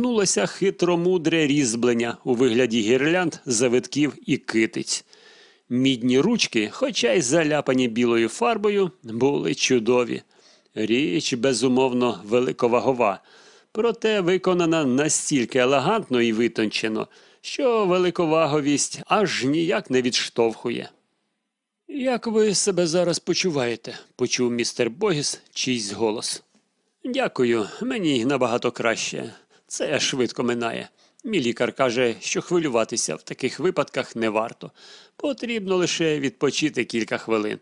нулося хитромудре різьблення у вигляді гірлянд, завитків і китиць. Мідні ручки, хоча й заляпані білою фарбою, були чудові. Річ, безумовно, великовагова, проте виконана настільки елегантно і витончено, що великоваговість аж ніяк не відштовхує. Як ви себе зараз почуваєте? почув містер Богіс чийсь голос. Дякую, мені набагато краще. Це швидко минає. Мій лікар каже, що хвилюватися в таких випадках не варто. Потрібно лише відпочити кілька хвилин.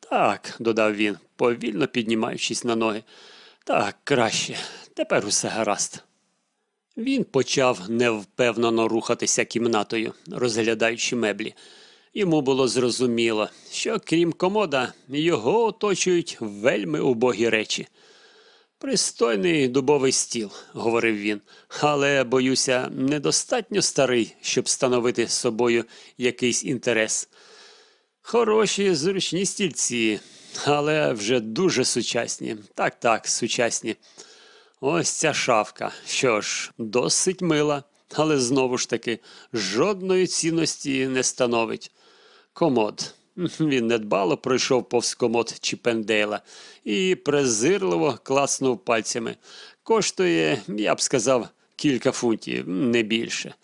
Так, додав він, повільно піднімаючись на ноги. Так, краще. Тепер усе гаразд. Він почав невпевнено рухатися кімнатою, розглядаючи меблі. Йому було зрозуміло, що крім комода, його оточують вельми убогі речі. Пристойний дубовий стіл, говорив він, але, боюся, недостатньо старий, щоб становити з собою якийсь інтерес. Хороші зручні стільці, але вже дуже сучасні. Так, так, сучасні. Ось ця шафка. Що ж, досить мила, але знову ж таки жодної цінності не становить. Комод. Він недбало пройшов повз комод Чіпендейла і презирливо клацнув пальцями. Коштує, я б сказав, кілька фунтів, не більше.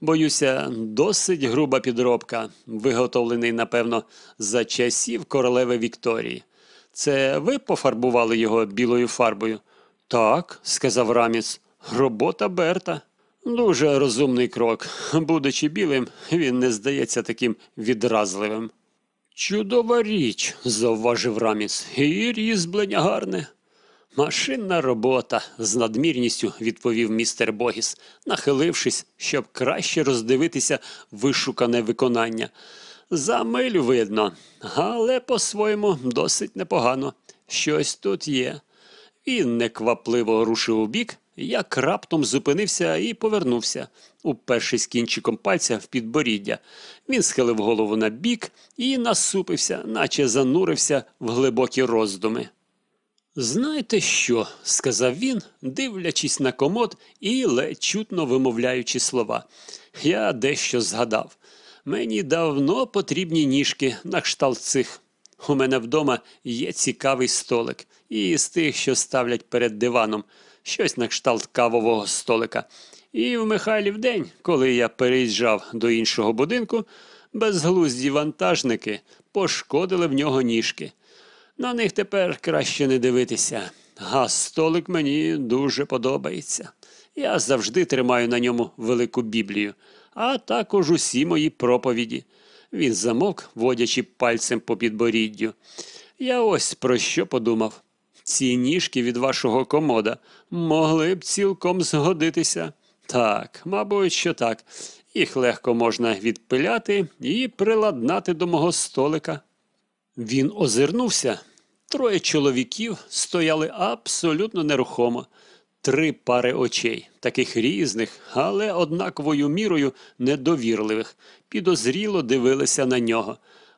Боюся, досить груба підробка, виготовлений, напевно, за часів королеви Вікторії. Це ви пофарбували його білою фарбою? Так, сказав Раміс. Робота Берта. Дуже розумний крок. Будучи білим, він не здається таким відразливим. Чудова річ, завважив Раміс, і різьблення гарне. Машинна робота, з надмірністю відповів містер Богіс, нахилившись, щоб краще роздивитися вишукане виконання. За милю видно, але по-своєму досить непогано. Щось тут є. Він неквапливо рушив у бік, як раптом зупинився і повернувся, упершись кінчиком пальця в підборіддя. Він схилив голову на бік і насупився, наче занурився в глибокі роздуми. Знаєте що? сказав він, дивлячись на комод і ледь чутно вимовляючи слова. Я дещо згадав. Мені давно потрібні ніжки на кшталт цих. У мене вдома є цікавий столик, і з тих, що ставлять перед диваном, щось на кшталт кавового столика. І в Михайлів день, коли я переїжджав до іншого будинку, безглузді вантажники пошкодили в нього ніжки. На них тепер краще не дивитися, а столик мені дуже подобається. Я завжди тримаю на ньому велику біблію, а також усі мої проповіді. Він замок, водячи пальцем по підборіддю. Я ось про що подумав. Ці ніжки від вашого комода могли б цілком згодитися. Так, мабуть, що так. Їх легко можна відпиляти і приладнати до мого столика. Він озирнувся. Троє чоловіків стояли абсолютно нерухомо. Три пари очей, таких різних, але однаковою мірою недовірливих, підозріло дивилися на нього.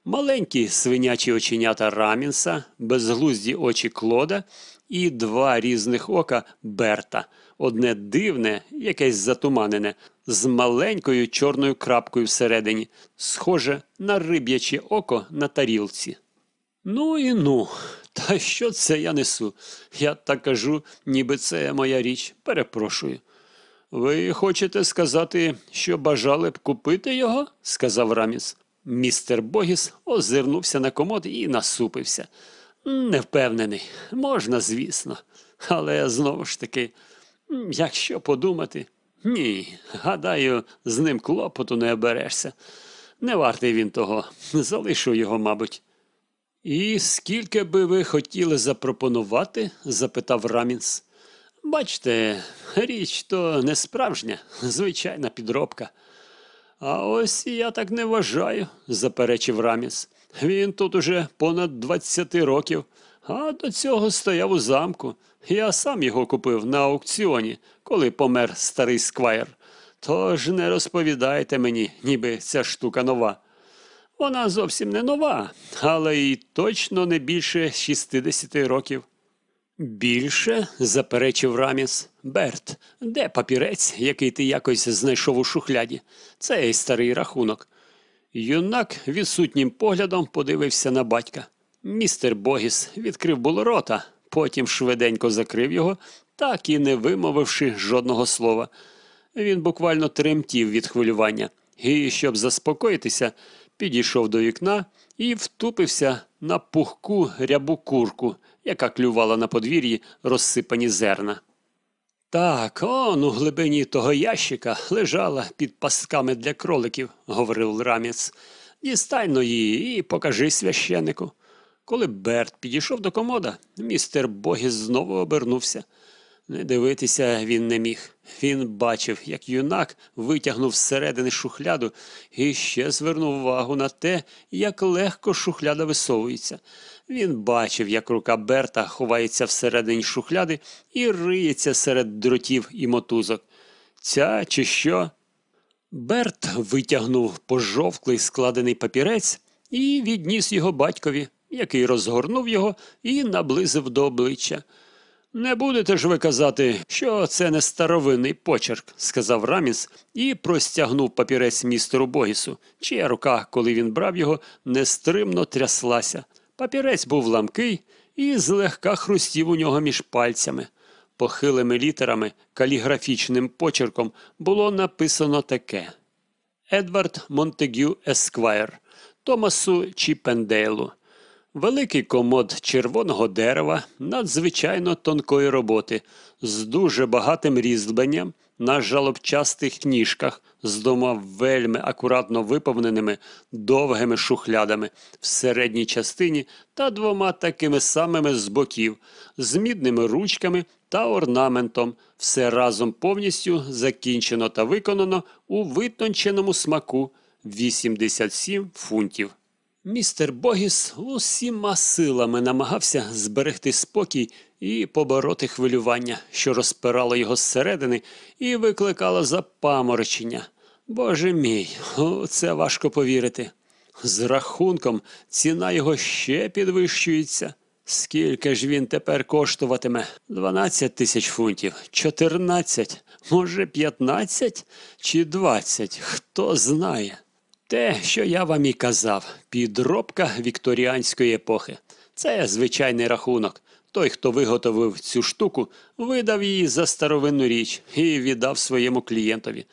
Маленькі свинячі оченята Рамінса, безглузді очі Клода і два різних ока Берта, одне дивне, якесь затуманене, з маленькою чорною крапкою всередині, схоже на риб'яче око на тарілці. Ну і ну, та що це я несу? Я так кажу, ніби це моя річ. Перепрошую. Ви хочете сказати, що бажали б купити його? сказав Раміс. Містер Богіс озирнувся на комод і насупився. Не впевнений, можна, звісно. Але знову ж таки, якщо подумати, ні, гадаю, з ним клопоту не оберешся. Не вартий він того, залишу його, мабуть. І скільки би ви хотіли запропонувати? запитав Рамінс. Бачте, річ то не справжня, звичайна підробка. А ось я так не вважаю, заперечив Раміс. Він тут уже понад 20 років, а до цього стояв у замку. Я сам його купив на аукціоні, коли помер старий сквайр. Тож не розповідайте мені, ніби ця штука нова. Вона зовсім не нова, але й точно не більше 60 років. Більше, заперечив Раміс. Берт, де папірець, який ти якось знайшов у шухляді? Цей старий рахунок. Юнак відсутнім поглядом подивився на батька. Містер Богіс відкрив було рота, потім швиденько закрив його, так і не вимовивши жодного слова. Він буквально тремтів від хвилювання і, щоб заспокоїтися, підійшов до вікна і втупився на пухку рябу курку, яка клювала на подвір'ї розсипані зерна. Так, он у глибині того ящика лежала під пастками для кроликів, говорив Раміц. Дістайно її і покажи священнику. Коли Берт підійшов до комода, містер Богіс знову обернувся. Не дивитися він не міг. Він бачив, як юнак витягнув зсередини шухляду і ще звернув увагу на те, як легко шухляда висовується. Він бачив, як рука Берта ховається всередині шухляди і риється серед дротів і мотузок. Ця чи що? Берт витягнув пожовклий складений папірець і відніс його батькові, який розгорнув його і наблизив до обличчя. Не будете ж ви казати, що це не старовинний почерк, сказав Раміс і простягнув папірець містеру Богісу, чия рука, коли він брав його, нестримно тряслася. Папірець був ламкий і злегка хрустів у нього між пальцями. Похилими літерами, каліграфічним почерком було написано таке: Едвард Монтегю Есквайр, Томасу Чіпендейлу. Великий комод червоного дерева надзвичайно тонкої роботи, з дуже багатим різьбленням на жалобчастих ніжках, з двома вельми акуратно виповненими довгими шухлядами в середній частині та двома такими самими з боків, з мідними ручками та орнаментом, все разом повністю закінчено та виконано у витонченому смаку 87 фунтів. Містер Богіс усіма силами намагався зберегти спокій і побороти хвилювання, що розпирало його зсередини і викликало запаморочення. Боже мій, це важко повірити. З рахунком ціна його ще підвищується. Скільки ж він тепер коштуватиме? 12 тисяч фунтів, 14, може 15 чи 20, хто знає. Те, що я вам і казав, підробка вікторіанської епохи. Це звичайний рахунок. Той, хто виготовив цю штуку, видав її за старовинну річ і віддав своєму клієнтові.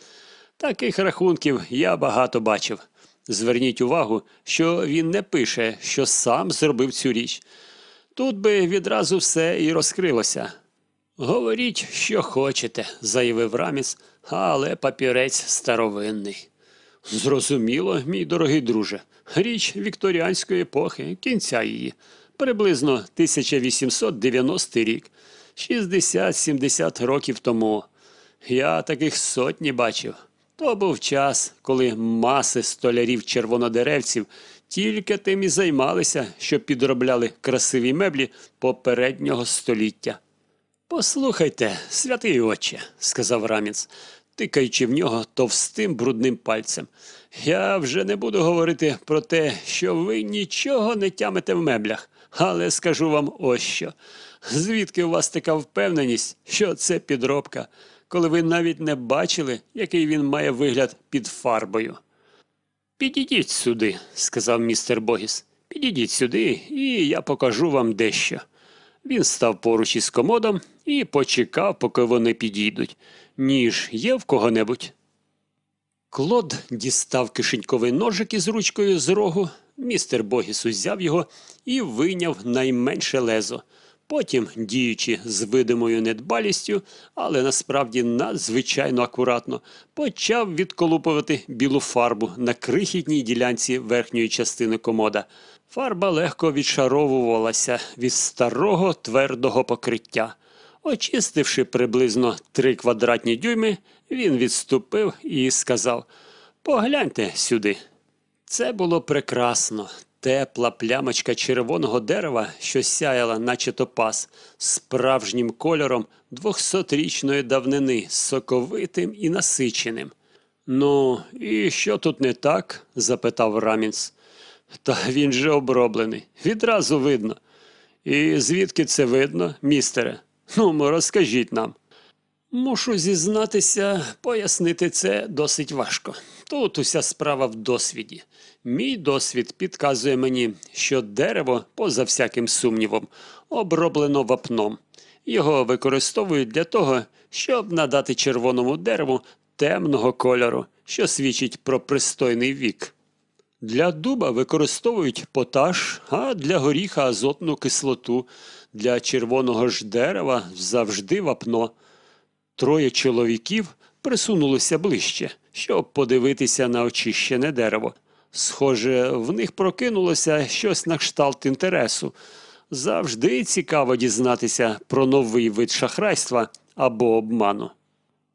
Таких рахунків я багато бачив. Зверніть увагу, що він не пише, що сам зробив цю річ. Тут би відразу все і розкрилося. Говоріть, що хочете, заявив Раміс, але папірець старовинний. Зрозуміло, мій дорогий друже, річ вікторіанської епохи, кінця її, приблизно 1890 рік, 60-70 років тому. Я таких сотні бачив. То був час, коли маси столярів-червонодеревців тільки тим і займалися, що підробляли красиві меблі попереднього століття. Послухайте, святий отче, сказав Раміц, тикаючи в нього товстим брудним пальцем. Я вже не буду говорити про те, що ви нічого не тямите в меблях, але скажу вам ось що. Звідки у вас така впевненість, що це підробка, коли ви навіть не бачили, який він має вигляд під фарбою? Підійдіть сюди, сказав містер Богіс. Підійдіть сюди, і я покажу вам дещо. Він став поруч із комодом і почекав, поки вони підійдуть. Ніж є в кого-небудь? Клод дістав кишеньковий ножик із ручкою з рогу. Містер Богіс узяв його і вийняв найменше лезо. Потім, діючи з видимою недбалістю, але насправді надзвичайно акуратно, почав відколупувати білу фарбу на крихітній ділянці верхньої частини комода. Фарба легко відшаровувалася від старого твердого покриття. Очистивши приблизно три квадратні дюйми, він відступив і сказав Погляньте сюди. Це було прекрасно. Тепла плямочка червоного дерева, що сяяла, наче топаз, справжнім кольором двохсотрічної давнини, соковитим і насиченим. Ну, і що тут не так? запитав Рамінс. Та він же оброблений. Відразу видно. І звідки це видно, містере? Ну, розкажіть нам. Мушу зізнатися, пояснити це досить важко. Тут уся справа в досвіді. Мій досвід підказує мені, що дерево, поза всяким сумнівом, оброблено вапном. Його використовують для того, щоб надати червоному дереву темного кольору, що свідчить про пристойний вік. Для дуба використовують поташ, а для горіха азотну кислоту, для червоного ж дерева завжди вапно. Троє чоловіків присунулося ближче, щоб подивитися на очищене дерево. Схоже, в них прокинулося щось на кшталт інтересу. Завжди цікаво дізнатися про новий вид шахрайства або обману.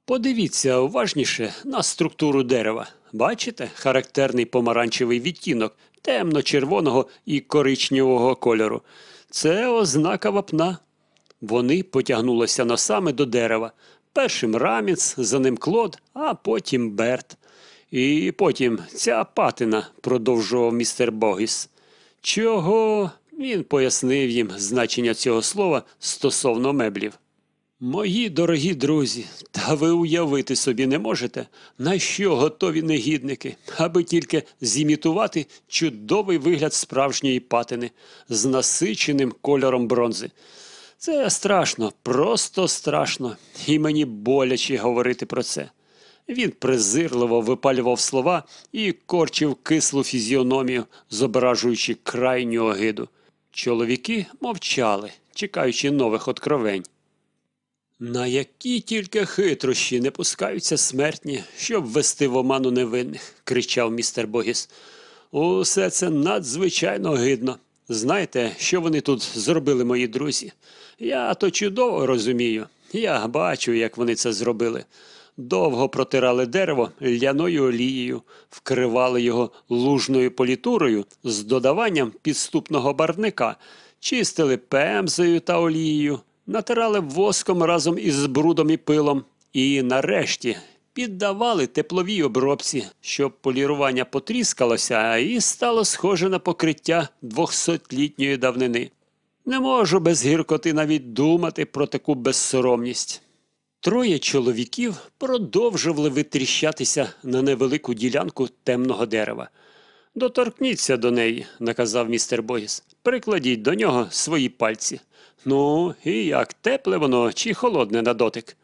Подивіться уважніше на структуру дерева. Бачите характерний помаранчевий відтінок темно-червоного і коричневого кольору. Це ознака вапна. Вони потягнулися носами до дерева. Першим раміц, за ним клод, а потім Берт. І потім ця патина, продовжував містер Богіс. Чого? Він пояснив їм значення цього слова стосовно меблів. Мої дорогі друзі, та ви уявити собі не можете, на що готові негідники, аби тільки зімітувати чудовий вигляд справжньої патини з насиченим кольором бронзи. Це страшно, просто страшно, і мені боляче говорити про це. Він презирливо випалював слова і корчив кислу фізіономію, зображуючи крайню огиду. Чоловіки мовчали, чекаючи нових откровень. На які тільки хитрощі не пускаються смертні, щоб ввести в оману невинних, кричав містер Богіс. Усе це надзвичайно гидно. Знаєте, що вони тут зробили, мої друзі? Я то чудово розумію. Я бачу, як вони це зробили. Довго протирали дерево ляною олією, вкривали його лужною політурою з додаванням підступного барвника, чистили пемзою та олією, натирали воском разом із брудом і пилом, і нарешті піддавали тепловій обробці, щоб полірування потріскалося і стало схоже на покриття двохсотлітньої давнини. Не можу без гіркоти навіть думати про таку безсоромність. Троє чоловіків продовжували витріщатися на невелику ділянку темного дерева. Доторкніться до неї, наказав містер Богіс. Прикладіть до нього свої пальці. Ну, і як тепле воно чи холодне на дотик?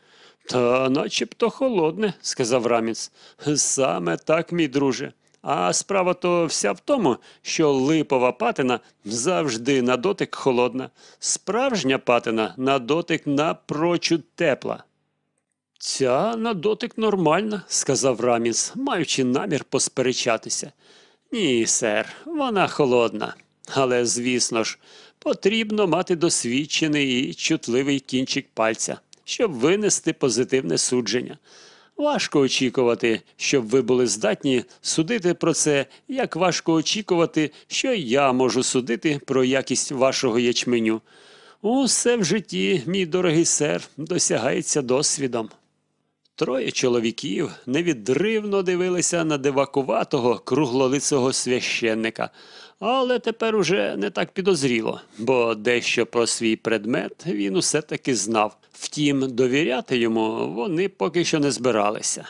Та начебто холодне, сказав Раміц. Саме так, мій друже. А справа то вся в тому, що липова патина завжди на дотик холодна, справжня патина на дотик напрочуд тепла. Ця на дотик нормальна, сказав Раміс, маючи намір посперечатися. Ні, сер, вона холодна. Але, звісно ж, потрібно мати досвідчений і чутливий кінчик пальця, щоб винести позитивне судження. Важко очікувати, щоб ви були здатні судити про це, як важко очікувати, що я можу судити про якість вашого ячменю. Усе в житті, мій дорогий сер, досягається досвідом. Троє чоловіків невідривно дивилися на дивакуватого круглолицого священника, але тепер уже не так підозріло, бо дещо про свій предмет він усе таки знав. Втім, довіряти йому вони поки що не збиралися.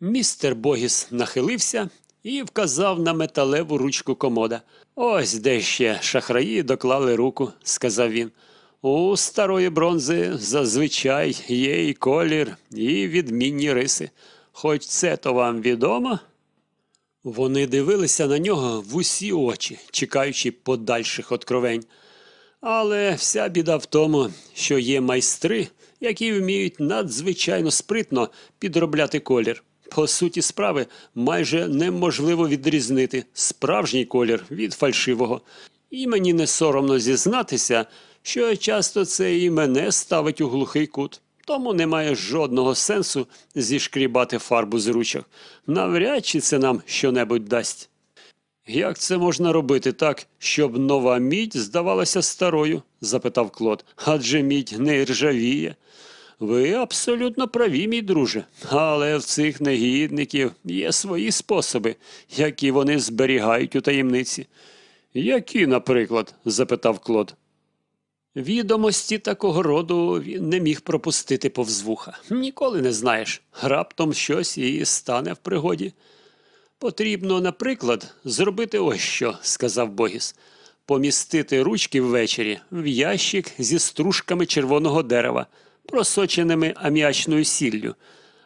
Містер Богіс нахилився і вказав на металеву ручку комода. Ось де ще шахраї доклали руку, сказав він. У старої бронзи зазвичай є і колір, і відмінні риси. Хоч це то вам відомо. Вони дивилися на нього в усі очі, чекаючи подальших откровень. Але вся біда в тому, що є майстри, які вміють надзвичайно спритно підробляти колір. По суті справи, майже неможливо відрізнити справжній колір від фальшивого. І мені не соромно зізнатися, що часто це і мене ставить у глухий кут. Тому немає жодного сенсу зішкрібати фарбу з ручок. Навряд чи це нам щонебудь дасть. Як це можна робити так, щоб нова мідь здавалася старою? запитав Клод. Адже мідь не ржавіє. Ви абсолютно праві, мій друже, але в цих негідників є свої способи, які вони зберігають у таємниці. Які, наприклад? запитав Клод. Відомості такого роду він не міг пропустити повз вуха. Ніколи не знаєш. Раптом щось і стане в пригоді. Потрібно, наприклад, зробити ось що, сказав Богіс. Помістити ручки ввечері в ящик зі стружками червоного дерева, просоченими аміачною сіллю.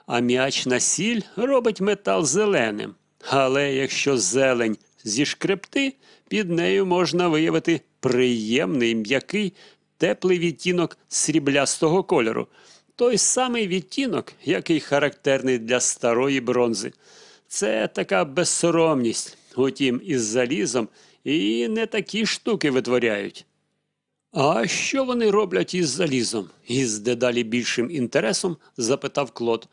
Аміачна сіль робить метал зеленим. Але якщо зелень зішкребти, під нею можна виявити приємний, м'який, теплий відтінок сріблястого кольору. Той самий відтінок, який характерний для старої бронзи. Це така безсоромність, утім, із залізом і не такі штуки витворяють. А що вони роблять із залізом? Із дедалі більшим інтересом запитав Клод.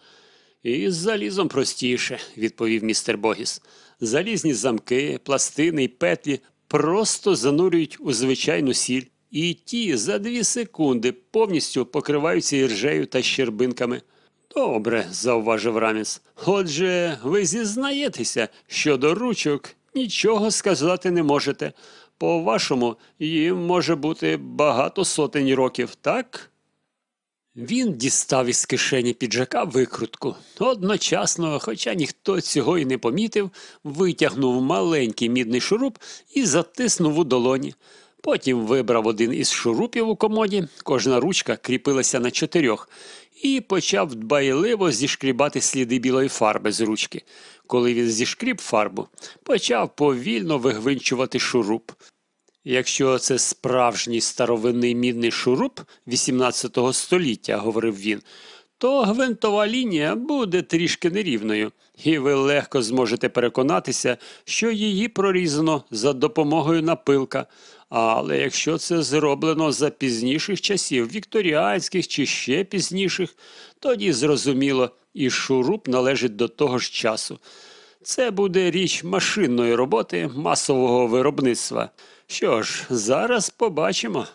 Із залізом простіше, відповів містер Богіс. Залізні замки, пластини й петлі просто занурюють у звичайну сіль, і ті за дві секунди повністю покриваються іржею та щербинками. Добре, зауважив Раміс. Отже, ви зізнаєтеся, що до ручок нічого сказати не можете. По-вашому, їм може бути багато сотень років, так? Він дістав із кишені піджака викрутку. Одночасно, хоча ніхто цього і не помітив, витягнув маленький мідний шуруп і затиснув у долоні. Потім вибрав один із шурупів у комоді, кожна ручка кріпилася на чотирьох, і почав дбайливо зішкрібати сліди білої фарби з ручки. Коли він зішкріб фарбу, почав повільно вигвинчувати шуруп. Якщо це справжній старовинний мідний шуруп 18 століття, говорив він, то гвинтова лінія буде трішки нерівною, і ви легко зможете переконатися, що її прорізано за допомогою напилка. Але якщо це зроблено за пізніших часів, вікторіанських чи ще пізніших, тоді зрозуміло, і шуруп належить до того ж часу. Це буде річ машинної роботи масового виробництва. Що ж, зараз побачимо.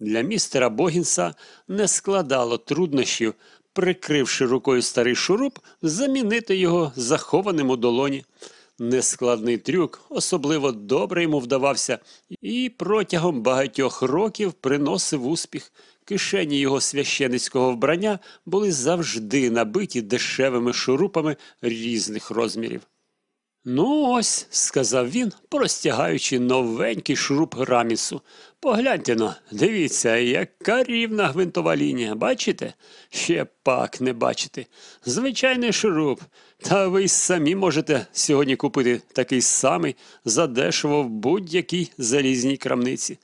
Для містера Богінса не складало труднощів, прикривши рукою старий шуруп, замінити його захованим у долоні. Нескладний трюк особливо добре йому вдавався і протягом багатьох років приносив успіх. Кишені його священицького вбрання були завжди набиті дешевими шурупами різних розмірів. Ну, ось, сказав він, простягаючи новенький шуруп рамісу. Погляньте но, дивіться, яка рівна гвинтова лінія. Бачите? Ще пак не бачите. Звичайний шуруп. Та ви й самі можете сьогодні купити такий самий задешево в будь-якій залізній крамниці.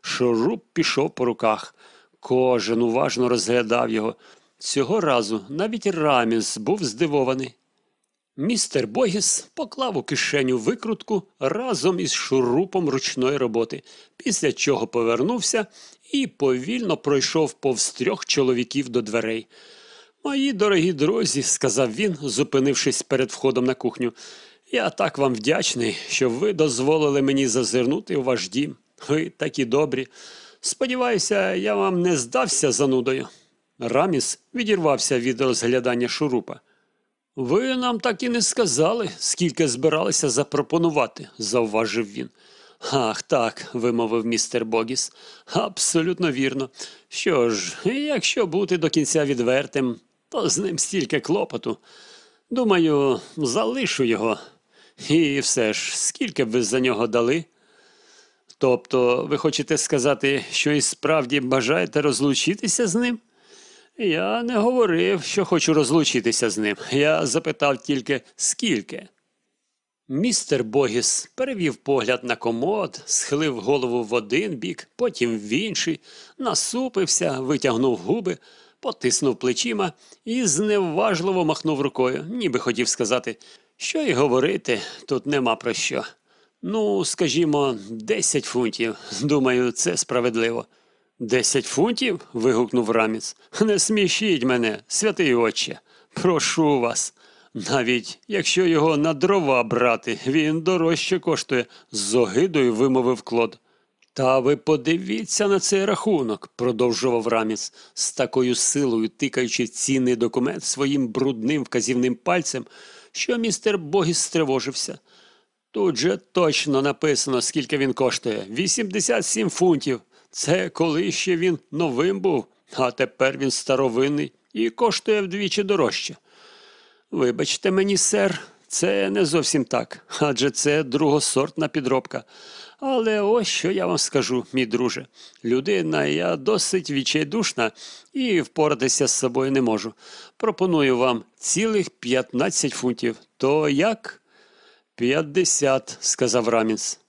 Шуруп пішов по руках. Кожен уважно розглядав його. Цього разу навіть Раміс був здивований. Містер Богіс поклав у кишеню викрутку разом із шурупом ручної роботи, після чого повернувся і повільно пройшов повз трьох чоловіків до дверей. Мої дорогі друзі, сказав він, зупинившись перед входом на кухню, я так вам вдячний, що ви дозволили мені зазирнути у ваш дім. Ви такі добрі. Сподіваюся, я вам не здався занудою. Раміс відірвався від розглядання шурупа. Ви нам так і не сказали, скільки збиралися запропонувати, завважив він. Ах, так, вимовив містер Богіс. Абсолютно вірно. Що ж, якщо бути до кінця відвертим, то з ним стільки клопоту. Думаю, залишу його. І все ж, скільки б ви за нього дали? Тобто, ви хочете сказати, що і справді бажаєте розлучитися з ним? Я не говорив, що хочу розлучитися з ним. Я запитав тільки скільки. Містер Богіс перевів погляд на комод, схилив голову в один бік, потім в інший, насупився, витягнув губи, потиснув плечима і зневажливо махнув рукою, ніби хотів сказати, що й говорити, тут нема про що. Ну, скажімо, десять фунтів. Думаю, це справедливо. Десять фунтів? вигукнув Раміс. Не смішіть мене, святий отче. Прошу вас. Навіть якщо його на дрова брати, він дорожче коштує, з огидою вимовив Клод. Та ви подивіться на цей рахунок, продовжував Раміс, з такою силою тикаючи цінний документ своїм брудним вказівним пальцем, що містер Богіс стривожився. Тут же точно написано, скільки він коштує 87 фунтів. Це коли ще він новим був, а тепер він старовинний і коштує вдвічі дорожче. Вибачте мені, сер, це не зовсім так, адже це другосортна підробка. Але ось що я вам скажу, мій друже. Людина я досить відчайдушна і впоратися з собою не можу. Пропоную вам цілих 15 фунтів. То як? 50, сказав Рамінс.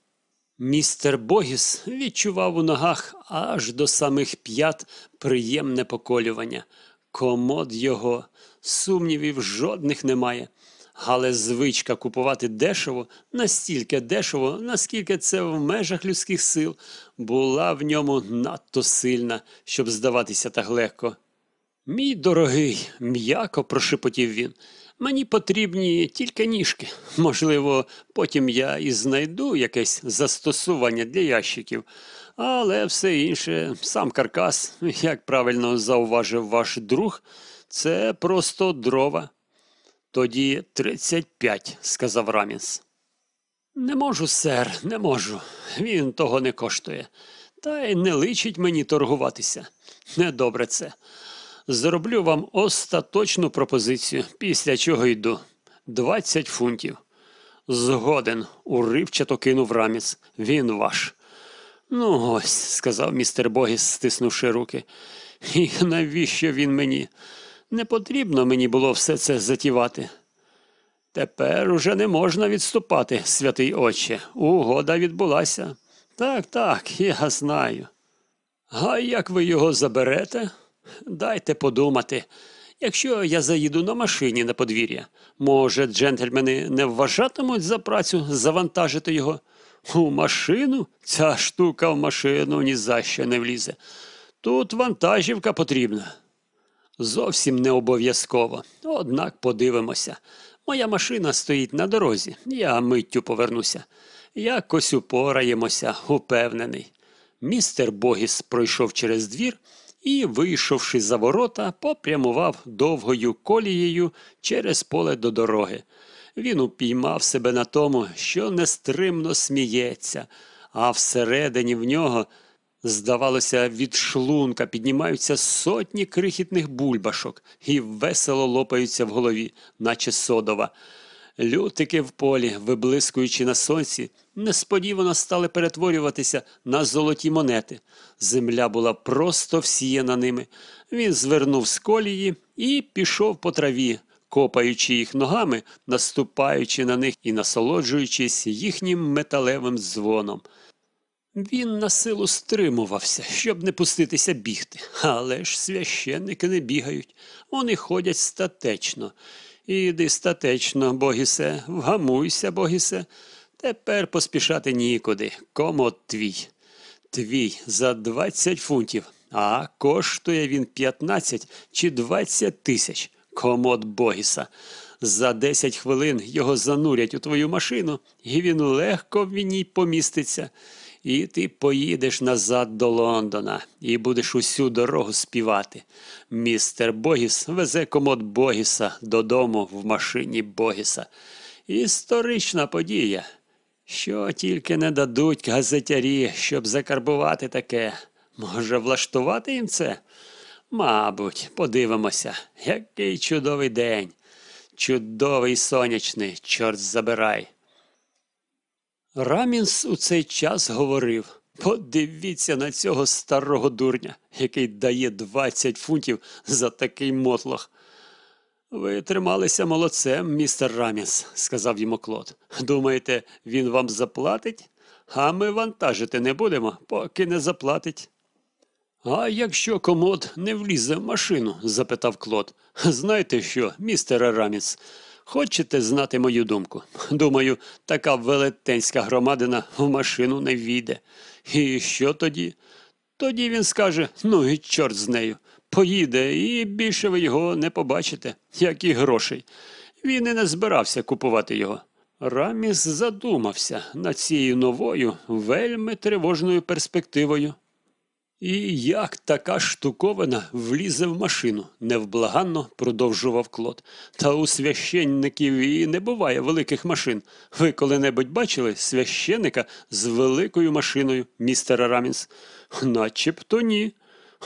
Містер Богіс відчував у ногах аж до самих п'ят приємне поколювання. Комод його, сумнівів жодних немає. Але звичка купувати дешево, настільки дешево, наскільки це в межах людських сил, була в ньому надто сильна, щоб здаватися так легко. Мій дорогий, м'яко прошепотів він. Мені потрібні тільки ніжки. Можливо, потім я і знайду якесь застосування для ящиків, але все інше, сам каркас, як правильно зауважив ваш друг, це просто дрова. Тоді 35, сказав Рамінс. Не можу, сер, не можу. Він того не коштує. Та й не личить мені торгуватися. Недобре це. Зроблю вам остаточну пропозицію, після чого йду. 20 фунтів. Згоден, уривчато кинув Раміс. Він ваш. Ну, ось, сказав містер Богіс, стиснувши руки. І навіщо він мені? Не потрібно мені було все це затівати. Тепер уже не можна відступати, святий отче. Угода відбулася. Так, так, я знаю. А як ви його заберете? Дайте подумати. Якщо я заїду на машині на подвір'я, може, джентльмени не вважатимуть за працю завантажити його? У машину? Ця штука в машину ні за що не влізе. Тут вантажівка потрібна. Зовсім не обов'язково. Однак подивимося. Моя машина стоїть на дорозі, я миттю повернуся. Якось упораємося, упевнений. Містер Богіс пройшов через двір і, вийшовши за ворота, попрямував довгою колією через поле до дороги. Він упіймав себе на тому, що нестримно сміється, а всередині в нього, здавалося, від шлунка піднімаються сотні крихітних бульбашок і весело лопаються в голові, наче содова. Лютики в полі, виблискуючи на сонці, несподівано стали перетворюватися на золоті монети. Земля була просто всіяна ними. Він звернув з колії і пішов по траві, копаючи їх ногами, наступаючи на них і насолоджуючись їхнім металевим дзвоном. Він на силу стримувався, щоб не пуститися бігти, але ж священники не бігають, вони ходять статечно. Іди статечно, Богісе, вгамуйся, Богісе. Тепер поспішати нікуди. Комод твій. Твій за 20 фунтів, а коштує він 15 чи 20 тисяч. Комод Богіса. За 10 хвилин його занурять у твою машину, і він легко в ній поміститься. І ти поїдеш назад до Лондона і будеш усю дорогу співати. Містер Богіс везе комод Богіса додому в машині Богіса. Історична подія. Що тільки не дадуть газетярі, щоб закарбувати таке. Може, влаштувати їм це? Мабуть, подивимося, який чудовий день. Чудовий сонячний, чорт забирай. Рамінс у цей час говорив подивіться на цього старого дурня, який дає 20 фунтів за такий мотлох. Ви трималися молодцем, містер Рамінс, сказав йому Клод. Думаєте, він вам заплатить? А ми вантажити не будемо, поки не заплатить. А якщо комод не влізе в машину? запитав Клод. Знаєте що, містере Раміс, хочете знати мою думку? Думаю, така велетенська громадина в машину не війде. І що тоді? Тоді він скаже ну і чорт з нею. Поїде, і більше ви його не побачите, як і грошей. Він і не збирався купувати його. Раміс задумався над цією новою, вельми тривожною перспективою. І як така штуковина влізе в машину, невблаганно продовжував Клод. Та у священників і не буває великих машин. Ви коли-небудь бачили священника з великою машиною, містера Рамінс? Начебто ні.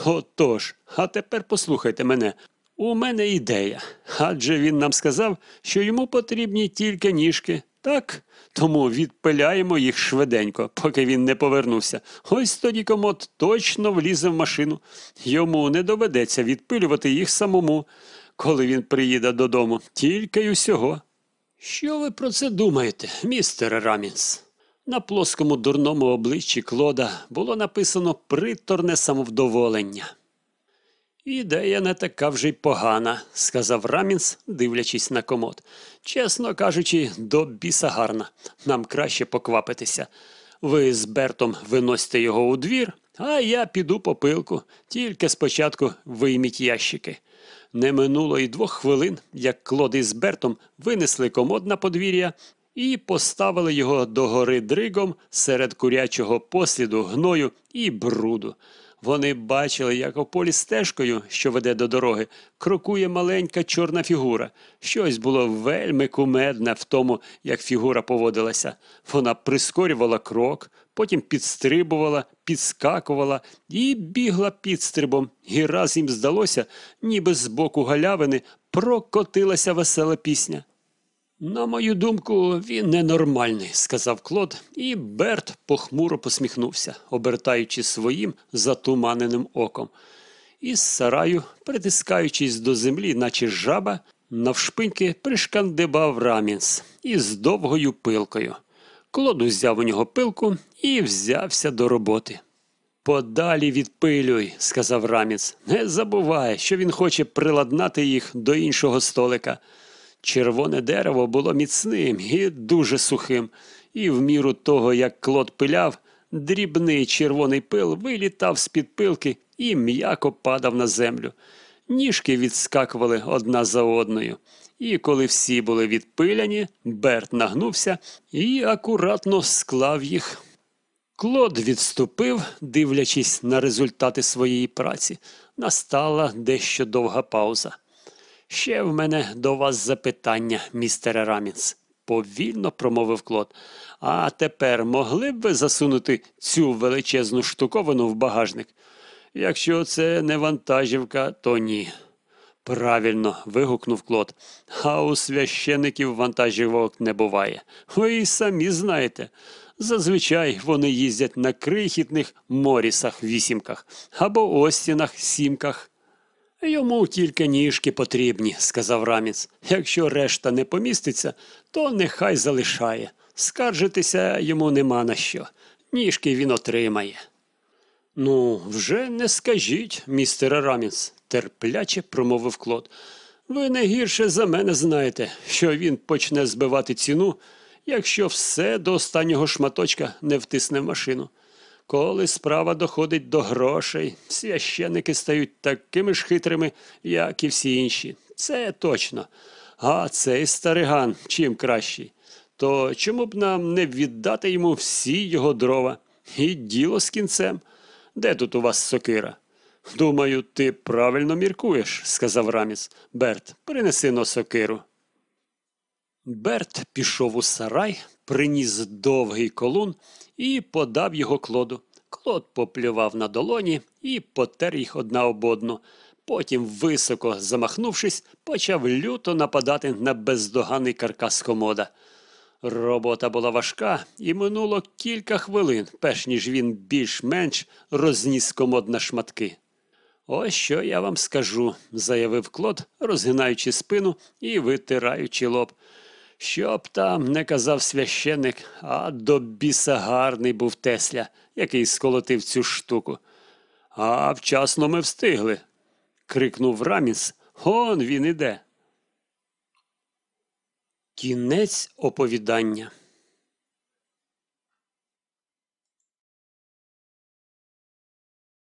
Отож, а тепер послухайте мене. У мене ідея. Адже він нам сказав, що йому потрібні тільки ніжки. Так, тому відпиляємо їх швиденько, поки він не повернувся. Ось тоді комод точно влізе в машину. Йому не доведеться відпилювати їх самому, коли він приїде додому. Тільки й усього. Що ви про це думаєте, містер Рамінс? На плоскому дурному обличчі Клода було написано приторне самовдоволення. Ідея не така вже й погана, сказав Рамінс, дивлячись на комод. Чесно кажучи, до біса гарна. Нам краще поквапитися. Ви з Бертом виносите його у двір, а я піду по пилку. Тільки спочатку вийміть ящики. Не минуло й двох хвилин, як Клод із Бертом винесли комод на подвір'я і поставили його догори дригом серед курячого посліду, гною і бруду. Вони бачили, як у полі стежкою, що веде до дороги, крокує маленька чорна фігура. Щось було вельми кумедне в тому, як фігура поводилася. Вона прискорювала крок, потім підстрибувала, підскакувала і бігла підстрибом. І раз їм здалося, ніби з боку галявини прокотилася весела пісня. На мою думку, він ненормальний, сказав Клод, і Берт похмуро посміхнувся, обертаючи своїм затуманеним оком. Із сараю, притискаючись до землі, наче жаба, навшпиньки пришкандибав рамінс із довгою пилкою. Клод узяв у нього пилку і взявся до роботи. Подалі відпилюй, сказав Раміс. Не забувай, що він хоче приладнати їх до іншого столика. Червоне дерево було міцним і дуже сухим, і в міру того, як клод пиляв, дрібний червоний пил вилітав з-під пилки і м'яко падав на землю. Ніжки відскакували одна за одною. І коли всі були відпиляні, Берт нагнувся і акуратно склав їх. Клод відступив, дивлячись на результати своєї праці. Настала дещо довга пауза. Ще в мене до вас запитання, містере Рамінс, повільно промовив Клод. А тепер могли б ви засунути цю величезну штуковину в багажник? Якщо це не вантажівка, то ні. Правильно, вигукнув Клод. А у священиків вантажівок не буває. Ви і самі знаєте. Зазвичай вони їздять на крихітних морісах вісімках або остінах сімках. Йому тільки ніжки потрібні, сказав Раміц. Якщо решта не поміститься, то нехай залишає. Скаржитися йому нема на що. Ніжки він отримає. Ну, вже не скажіть, містере Раміц, терпляче промовив Клод. Ви не гірше за мене знаєте, що він почне збивати ціну, якщо все до останнього шматочка не втисне в машину. Коли справа доходить до грошей, священники стають такими ж хитрими, як і всі інші. Це точно. А цей стариган чим кращий. То чому б нам не віддати йому всі його дрова? І діло з кінцем. Де тут у вас сокира? Думаю, ти правильно міркуєш, сказав Раміс. Берт, принеси но сокиру. Берт пішов у сарай, приніс довгий колун і подав його клоду. Клод поплював на долоні і потер їх одна об одну. Потім, високо замахнувшись, почав люто нападати на бездоганний каркас комода. Робота була важка, і минуло кілька хвилин, перш ніж він більш-менш розніс комод на шматки. Ось що я вам скажу, заявив Клод, розгинаючи спину і витираючи лоб. Щоб там не казав священик, а до біса гарний був Тесля, який сколотив цю штуку. А вчасно ми встигли. крикнув Раміс. Он він іде. Кінець оповідання.